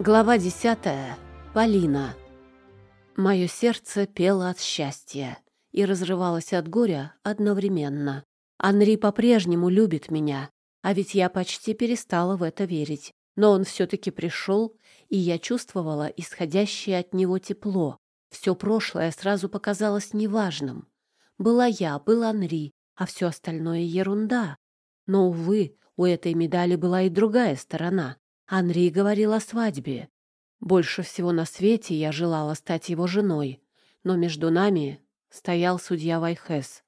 Глава десятая. Полина. Мое сердце пело от счастья и разрывалось от горя одновременно. Анри по-прежнему любит меня, а ведь я почти перестала в это верить. Но он все-таки пришел, и я чувствовала исходящее от него тепло. Все прошлое сразу показалось неважным. Была я, был Анри, а все остальное ерунда. Но, увы, у этой медали была и другая сторона. Анри говорил о свадьбе. Больше всего на свете я желала стать его женой, но между нами стоял судья Вайхес.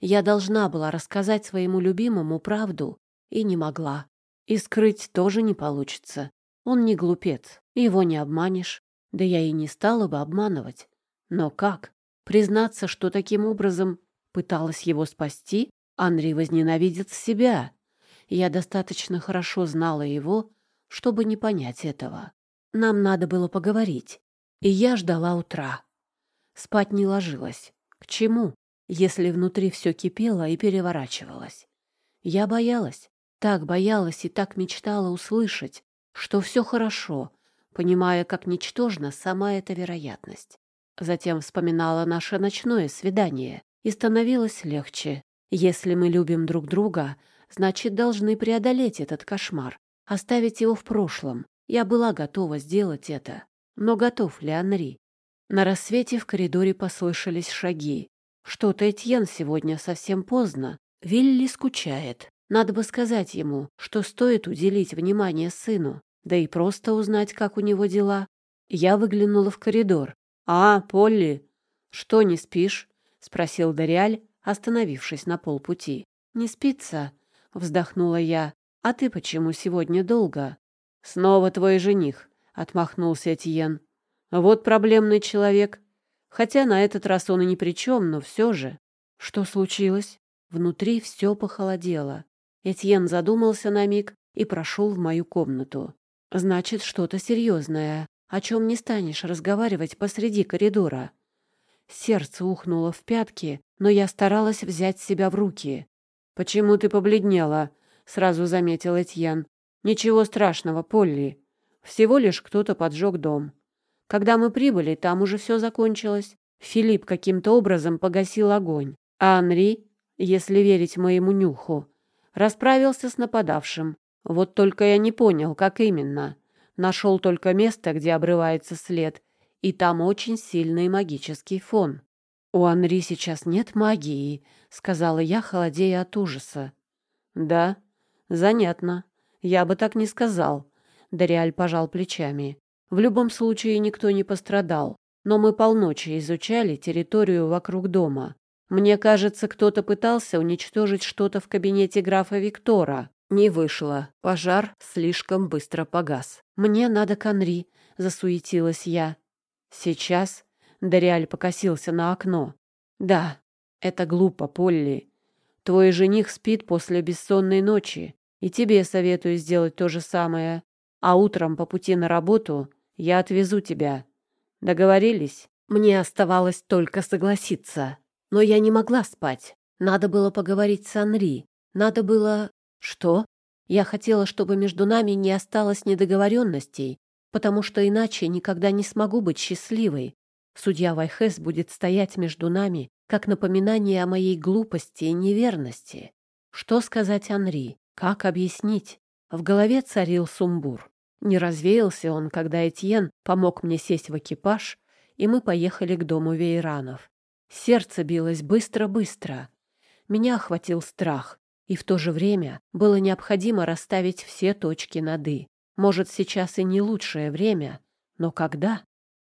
Я должна была рассказать своему любимому правду и не могла. И скрыть тоже не получится. Он не глупец, его не обманешь. Да я и не стала бы обманывать. Но как? Признаться, что таким образом пыталась его спасти? Анри возненавидит себя. Я достаточно хорошо знала его, чтобы не понять этого. Нам надо было поговорить, и я ждала утра. Спать не ложилась. К чему, если внутри все кипело и переворачивалось? Я боялась, так боялась и так мечтала услышать, что все хорошо, понимая, как ничтожна сама эта вероятность. Затем вспоминала наше ночное свидание, и становилось легче. Если мы любим друг друга, значит, должны преодолеть этот кошмар, Оставить его в прошлом. Я была готова сделать это. Но готов ли Анри? На рассвете в коридоре послышались шаги. Что-то Этьен сегодня совсем поздно. Вилли скучает. Надо бы сказать ему, что стоит уделить внимание сыну, да и просто узнать, как у него дела. Я выглянула в коридор. «А, Полли, что, не спишь?» — спросил Дориаль, остановившись на полпути. «Не спится?» — вздохнула я. «А ты почему сегодня долго?» «Снова твой жених», — отмахнулся Этьен. «Вот проблемный человек. Хотя на этот раз он и ни при чем, но все же». «Что случилось?» Внутри все похолодело. Этьен задумался на миг и прошел в мою комнату. «Значит, что-то серьезное, о чем не станешь разговаривать посреди коридора». Сердце ухнуло в пятки, но я старалась взять себя в руки. «Почему ты побледнела?» Сразу заметил Этьен. Ничего страшного, Полли. Всего лишь кто-то поджег дом. Когда мы прибыли, там уже все закончилось. Филипп каким-то образом погасил огонь, а Анри, если верить моему нюху, расправился с нападавшим. Вот только я не понял, как именно. Нашел только место, где обрывается след, и там очень сильный магический фон. «У Анри сейчас нет магии», — сказала я, холодея от ужаса. «Да, Занятно. Я бы так не сказал. Дориаль пожал плечами. В любом случае никто не пострадал, но мы полночи изучали территорию вокруг дома. Мне кажется, кто-то пытался уничтожить что-то в кабинете графа Виктора. Не вышло. Пожар слишком быстро погас. Мне надо к Анри, засуетилась я. Сейчас Дориаль покосился на окно. Да, это глупо, Полли. Твой жених спит после бессонной ночи, и тебе советую сделать то же самое. А утром по пути на работу я отвезу тебя. Договорились? Мне оставалось только согласиться. Но я не могла спать. Надо было поговорить с Анри. Надо было... Что? Я хотела, чтобы между нами не осталось недоговоренностей, потому что иначе никогда не смогу быть счастливой. Судья Вайхес будет стоять между нами, как напоминание о моей глупости и неверности. Что сказать Анри? Как объяснить? В голове царил сумбур. Не развеялся он, когда Этьен помог мне сесть в экипаж, и мы поехали к дому Вейранов. Сердце билось быстро-быстро. Меня охватил страх, и в то же время было необходимо расставить все точки над «и». Может, сейчас и не лучшее время, но когда?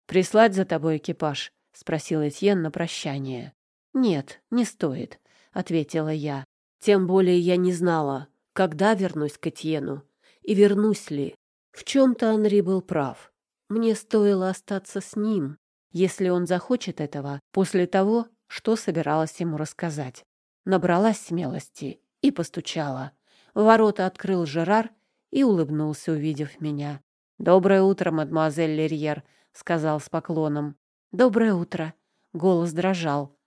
«Прислать за тобой экипаж?» — спросил Этьен на прощание. «Нет, не стоит», — ответила я. Тем более я не знала, когда вернусь к Этьену и вернусь ли. В чем-то Анри был прав. Мне стоило остаться с ним, если он захочет этого после того, что собиралась ему рассказать. Набралась смелости и постучала. Ворота открыл Жерар и улыбнулся, увидев меня. «Доброе утро, мадемуазель Лерьер», — сказал с поклоном. «Доброе утро». Голос дрожал.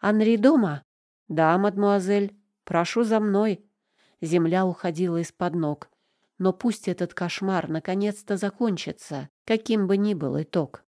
«Анри дома?» «Да, мадемуазель. Прошу за мной». Земля уходила из-под ног. но пусть этот кошмар наконец-то закончится, каким бы ни был итог.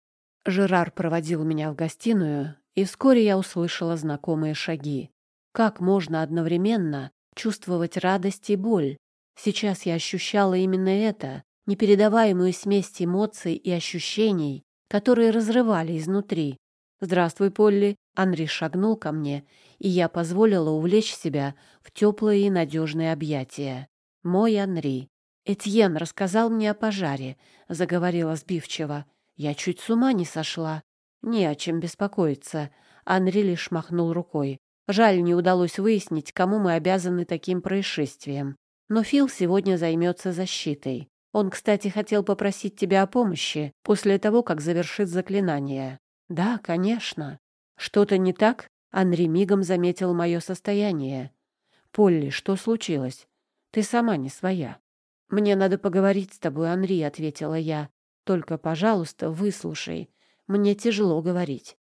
Жерар проводил меня в гостиную, и вскоре я услышала знакомые шаги. Как можно одновременно чувствовать радость и боль? Сейчас я ощущала именно это, непередаваемую смесь эмоций и ощущений, которые разрывали изнутри. «Здравствуй, Полли!» Анри шагнул ко мне, и я позволила увлечь себя в теплые и надежные объятия. Мой Анри. «Этьен рассказал мне о пожаре», — заговорила сбивчиво. «Я чуть с ума не сошла. Не о чем беспокоиться». Анри лишь махнул рукой. «Жаль, не удалось выяснить, кому мы обязаны таким происшествием. Но Фил сегодня займется защитой. Он, кстати, хотел попросить тебя о помощи после того, как завершит заклинание». «Да, конечно». «Что-то не так?» Анри мигом заметил мое состояние. «Полли, что случилось? Ты сама не своя». «Мне надо поговорить с тобой, Анри», — ответила я. «Только, пожалуйста, выслушай. Мне тяжело говорить».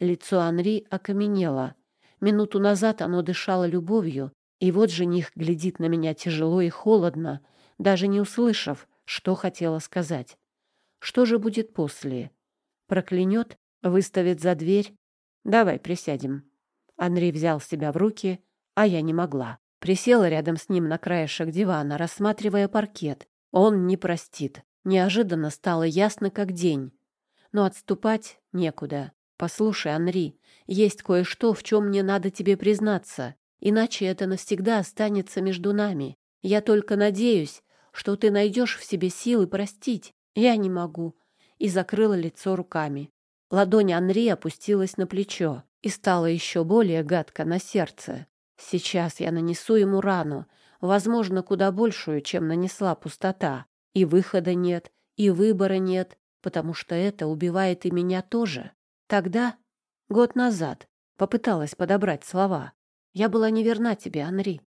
Лицо Анри окаменело. Минуту назад оно дышало любовью, и вот жених глядит на меня тяжело и холодно, даже не услышав, что хотела сказать. Что же будет после? Проклянет? Выставит за дверь? Давай присядем. Анри взял себя в руки, а я не могла. Присела рядом с ним на краешек дивана, рассматривая паркет. Он не простит. Неожиданно стало ясно, как день. Но отступать некуда. Послушай, Анри, есть кое-что, в чем мне надо тебе признаться. Иначе это навсегда останется между нами. Я только надеюсь, что ты найдешь в себе силы простить. Я не могу. И закрыла лицо руками. Ладонь Анри опустилась на плечо и стало еще более гадко на сердце. Сейчас я нанесу ему рану, возможно, куда большую, чем нанесла пустота. И выхода нет, и выбора нет, потому что это убивает и меня тоже. Тогда, год назад, попыталась подобрать слова. Я была неверна тебе, Анри.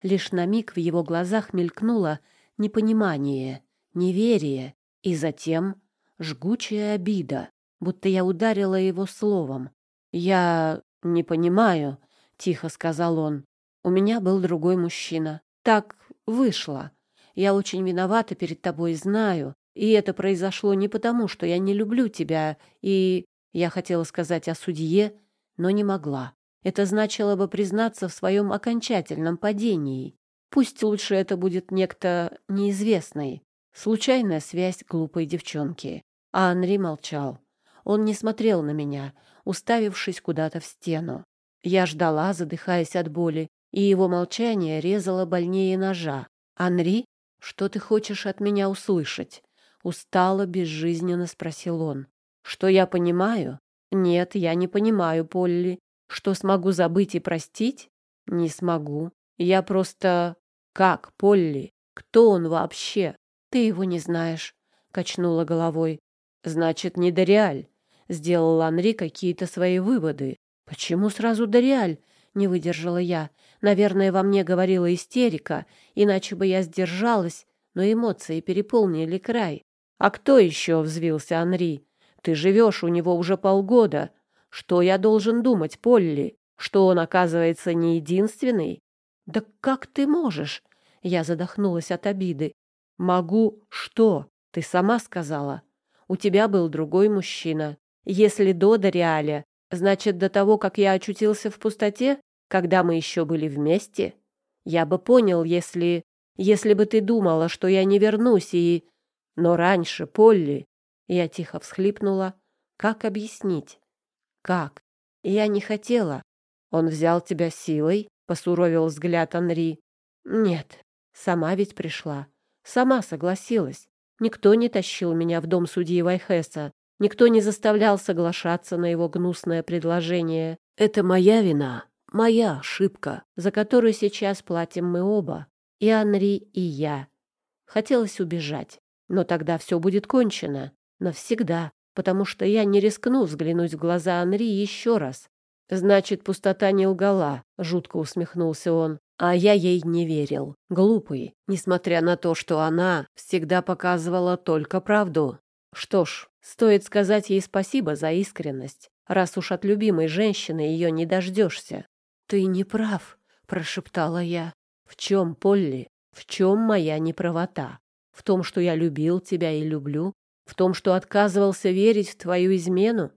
Лишь на миг в его глазах мелькнуло непонимание, неверие и затем жгучая обида будто я ударила его словом. «Я не понимаю», — тихо сказал он. «У меня был другой мужчина. Так вышло. Я очень виновата перед тобой, знаю. И это произошло не потому, что я не люблю тебя, и...» Я хотела сказать о судье, но не могла. Это значило бы признаться в своем окончательном падении. Пусть лучше это будет некто неизвестный. Случайная связь глупой девчонки. А Анри молчал. Он не смотрел на меня, уставившись куда-то в стену. Я ждала, задыхаясь от боли, и его молчание резало больнее ножа. «Анри, что ты хочешь от меня услышать?» Устало, безжизненно спросил он. «Что я понимаю?» «Нет, я не понимаю, Полли. Что смогу забыть и простить?» «Не смогу. Я просто...» «Как, Полли? Кто он вообще?» «Ты его не знаешь», — качнула головой. «Значит, не Дориаль. Сделал Анри какие-то свои выводы. «Почему сразу Дориаль?» — не выдержала я. Наверное, во мне говорила истерика, иначе бы я сдержалась, но эмоции переполнили край. «А кто еще?» — взвился Анри. «Ты живешь у него уже полгода. Что я должен думать, Полли? Что он, оказывается, не единственный?» «Да как ты можешь?» Я задохнулась от обиды. «Могу что? Ты сама сказала. У тебя был другой мужчина. Если до Дориаля, значит, до того, как я очутился в пустоте, когда мы еще были вместе? Я бы понял, если... Если бы ты думала, что я не вернусь и... Но раньше, Полли... Я тихо всхлипнула. Как объяснить? Как? Я не хотела. Он взял тебя силой, посуровил взгляд Анри. Нет, сама ведь пришла. Сама согласилась. Никто не тащил меня в дом судьи Вайхеса. Никто не заставлял соглашаться на его гнусное предложение. Это моя вина, моя ошибка, за которую сейчас платим мы оба, и Анри, и я. Хотелось убежать, но тогда все будет кончено. Навсегда, потому что я не рискну взглянуть в глаза Анри еще раз. Значит, пустота не лгала, жутко усмехнулся он. А я ей не верил. Глупый, несмотря на то, что она всегда показывала только правду. Что ж, стоит сказать ей спасибо за искренность, раз уж от любимой женщины ее не дождешься. «Ты не прав», — прошептала я. «В чем, Полли? В чем моя неправота?» В том, что я любил тебя и люблю? В том, что отказывался верить в твою измену?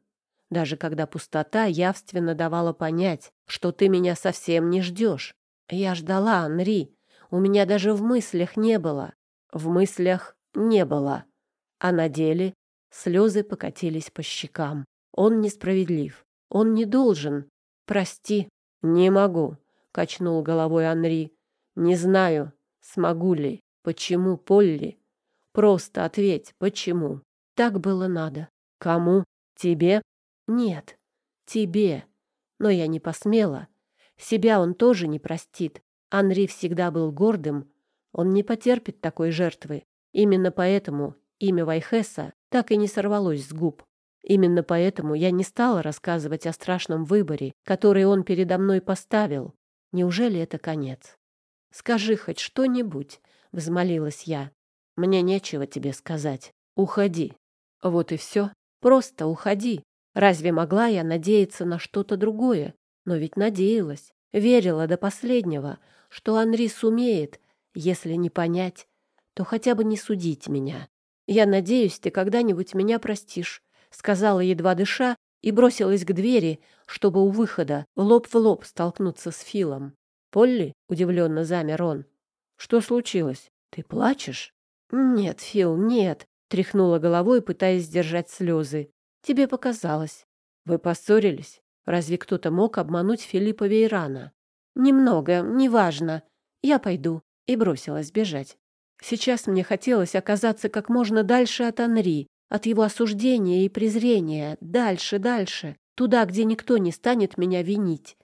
Даже когда пустота явственно давала понять, что ты меня совсем не ждешь. Я ждала, Анри. У меня даже в мыслях не было. В мыслях не было. А на деле слезы покатились по щекам. Он несправедлив. Он не должен. Прости. Не могу, качнул головой Анри. Не знаю, смогу ли. Почему, Полли? Просто ответь, почему? Так было надо. Кому? Тебе? Нет, тебе. Но я не посмела. Себя он тоже не простит. Анри всегда был гордым. Он не потерпит такой жертвы. Именно поэтому имя Вайхеса так и не сорвалось с губ. Именно поэтому я не стала рассказывать о страшном выборе, который он передо мной поставил. Неужели это конец? «Скажи хоть что-нибудь», — взмолилась я. «Мне нечего тебе сказать. Уходи». Вот и все. Просто уходи. Разве могла я надеяться на что-то другое? Но ведь надеялась, верила до последнего, что Анри сумеет, если не понять, то хотя бы не судить меня. Я надеюсь, ты когда-нибудь меня простишь, сказала едва дыша и бросилась к двери, чтобы у выхода лоб в лоб столкнуться с Филом. Полли удивленно замер он. Что случилось? Ты плачешь? Нет, Фил, нет, тряхнула головой, пытаясь сдержать слезы. Тебе показалось. Вы поссорились? Разве кто-то мог обмануть Филиппа Вейрана? Немного, неважно. Я пойду. И бросилась бежать. Сейчас мне хотелось оказаться как можно дальше от Анри, от его осуждения и презрения, дальше, дальше, туда, где никто не станет меня винить.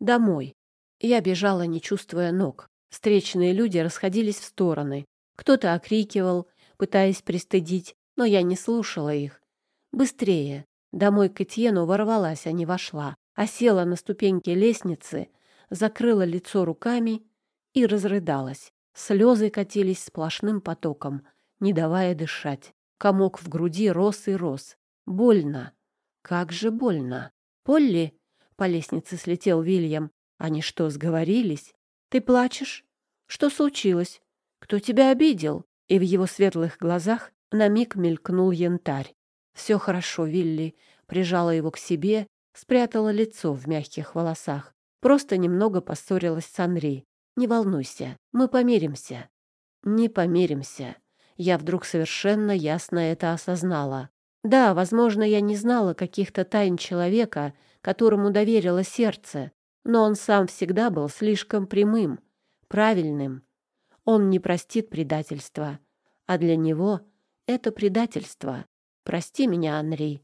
Домой. Я бежала, не чувствуя ног. Встречные люди расходились в стороны. Кто-то окрикивал, пытаясь пристыдить, но я не слушала их. Быстрее. Домой к Этьену ворвалась, а не вошла, а села на ступеньки лестницы, закрыла лицо руками и разрыдалась. Слезы катились сплошным потоком, не давая дышать. Комок в груди рос и рос. Больно. Как же больно. «Полли!» — по лестнице слетел Вильям. «Они что, сговорились? Ты плачешь? Что случилось? Кто тебя обидел?» И в его светлых глазах на миг мелькнул янтарь. «Все хорошо, Вилли», прижала его к себе, спрятала лицо в мягких волосах. Просто немного поссорилась с Анри. «Не волнуйся, мы помиримся». «Не помиримся». Я вдруг совершенно ясно это осознала. Да, возможно, я не знала каких-то тайн человека, которому доверило сердце, но он сам всегда был слишком прямым, правильным. Он не простит предательства, а для него это предательство. Прости меня, Анри.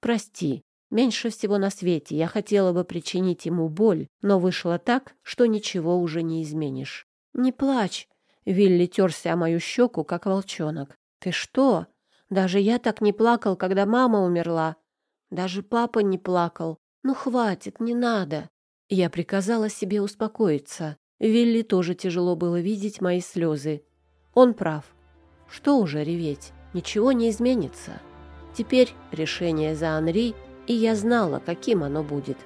Прости. Меньше всего на свете я хотела бы причинить ему боль, но вышло так, что ничего уже не изменишь. Не плачь. Вилли терся о мою щеку, как волчонок. Ты что? Даже я так не плакал, когда мама умерла. Даже папа не плакал. Ну, хватит, не надо. Я приказала себе успокоиться. Вилли тоже тяжело было видеть мои слезы. Он прав. Что уже реветь? Ничего не изменится. Теперь решение за Анри, и я знала, каким оно будет.